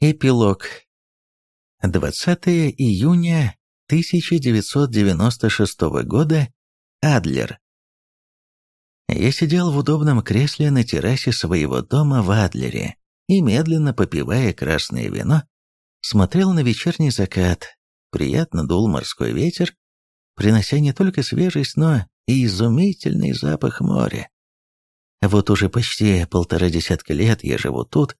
Эпилог. 20 июня 1996 года. Адлер. Я сидел в удобном кресле на террасе своего дома в Адлере и, медленно попивая красное вино, смотрел на вечерний закат. Приятно дул морской ветер, принося не только свежесть, но и изумительный запах моря. Вот уже почти полтора десятка лет я живу тут,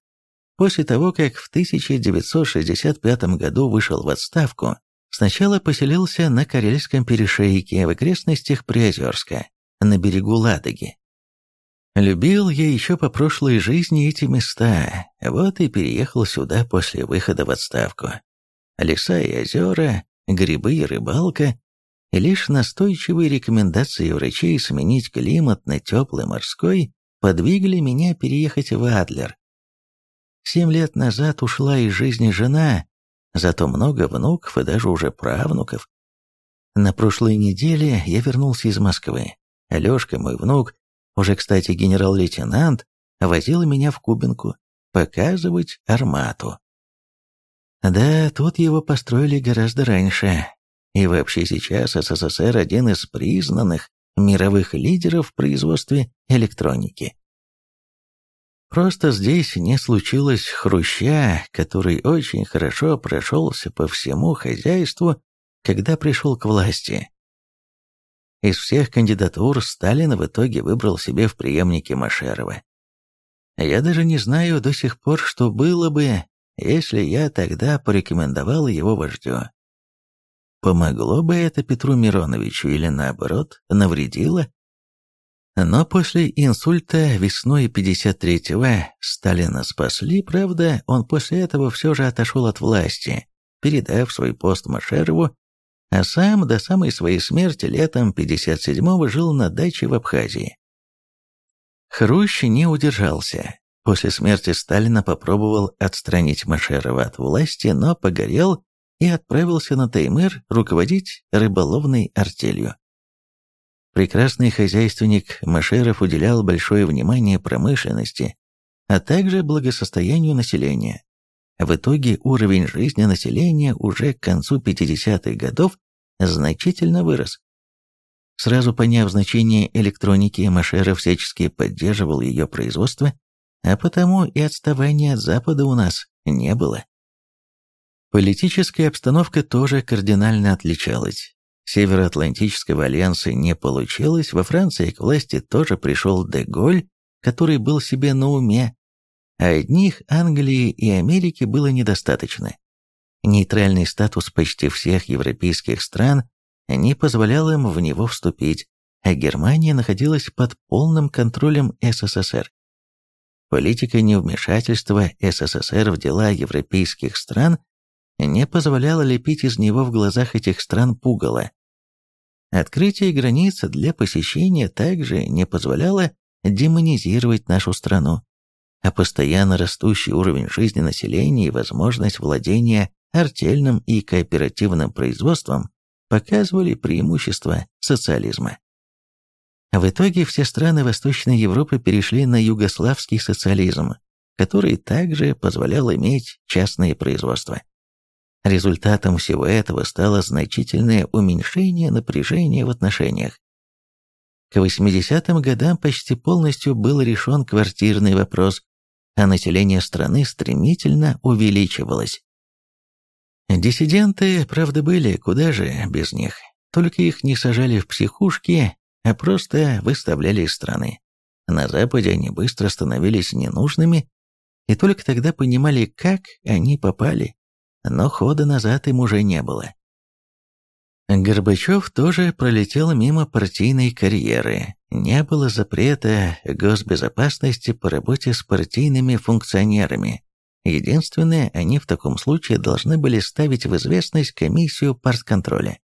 после того, как в 1965 году вышел в отставку, сначала поселился на Карельском перешейке в окрестностях Приозерска, на берегу Ладоги. Любил я еще по прошлой жизни эти места, вот и переехал сюда после выхода в отставку. Леса и озера, грибы и рыбалка, и лишь настойчивые рекомендации врачей сменить климат на теплый морской подвигли меня переехать в Адлер. Семь лет назад ушла из жизни жена, зато много внуков и даже уже правнуков. На прошлой неделе я вернулся из Москвы. Алешка, мой внук, уже, кстати, генерал-лейтенант, возил меня в Кубинку показывать армату. Да, тут его построили гораздо раньше, и вообще сейчас СССР один из признанных мировых лидеров в производстве электроники. Просто здесь не случилось хруща, который очень хорошо прошелся по всему хозяйству, когда пришел к власти. Из всех кандидатур Сталин в итоге выбрал себе в преемнике Машерова. Я даже не знаю до сих пор, что было бы, если я тогда порекомендовал его вождю. Помогло бы это Петру Мироновичу или наоборот, навредило? Но после инсульта весной 53-го Сталина спасли, правда, он после этого все же отошел от власти, передав свой пост Машерову, а сам до самой своей смерти летом 57-го жил на даче в Абхазии. Хрущ не удержался. После смерти Сталина попробовал отстранить Машерова от власти, но погорел и отправился на Таймыр руководить рыболовной артелью. Прекрасный хозяйственник Машеров уделял большое внимание промышленности, а также благосостоянию населения. В итоге уровень жизни населения уже к концу 50-х годов значительно вырос. Сразу поняв значение электроники, Машеров всячески поддерживал ее производство, а потому и отставания от Запада у нас не было. Политическая обстановка тоже кардинально отличалась. Североатлантического альянса не получилось, во Франции к власти тоже пришел Деголь, который был себе на уме, а одних Англии и Америки было недостаточно. Нейтральный статус почти всех европейских стран не позволял им в него вступить, а Германия находилась под полным контролем СССР. Политика невмешательства СССР в дела европейских стран не позволяло лепить из него в глазах этих стран пугало. Открытие границ для посещения также не позволяло демонизировать нашу страну, а постоянно растущий уровень жизни населения и возможность владения артельным и кооперативным производством показывали преимущества социализма. В итоге все страны Восточной Европы перешли на югославский социализм, который также позволял иметь частные производства. Результатом всего этого стало значительное уменьшение напряжения в отношениях. К 80-м годам почти полностью был решен квартирный вопрос, а население страны стремительно увеличивалось. Диссиденты, правда, были, куда же без них, только их не сажали в психушки, а просто выставляли из страны. На Западе они быстро становились ненужными, и только тогда понимали, как они попали но хода назад им уже не было. Горбачев тоже пролетел мимо партийной карьеры. Не было запрета госбезопасности по работе с партийными функционерами. Единственное, они в таком случае должны были ставить в известность комиссию партконтроля.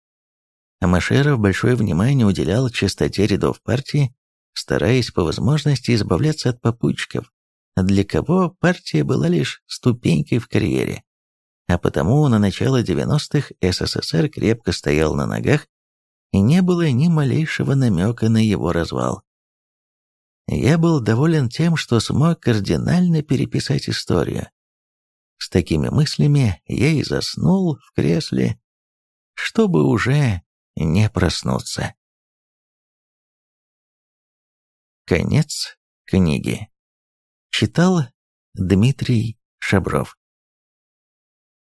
Машеров большое внимание уделял чистоте рядов партии, стараясь по возможности избавляться от попутчиков, для кого партия была лишь ступенькой в карьере а потому на начало 90-х СССР крепко стоял на ногах и не было ни малейшего намека на его развал. Я был доволен тем, что смог кардинально переписать историю. С такими мыслями я и заснул в кресле, чтобы уже не проснуться. Конец книги. Читал Дмитрий Шабров.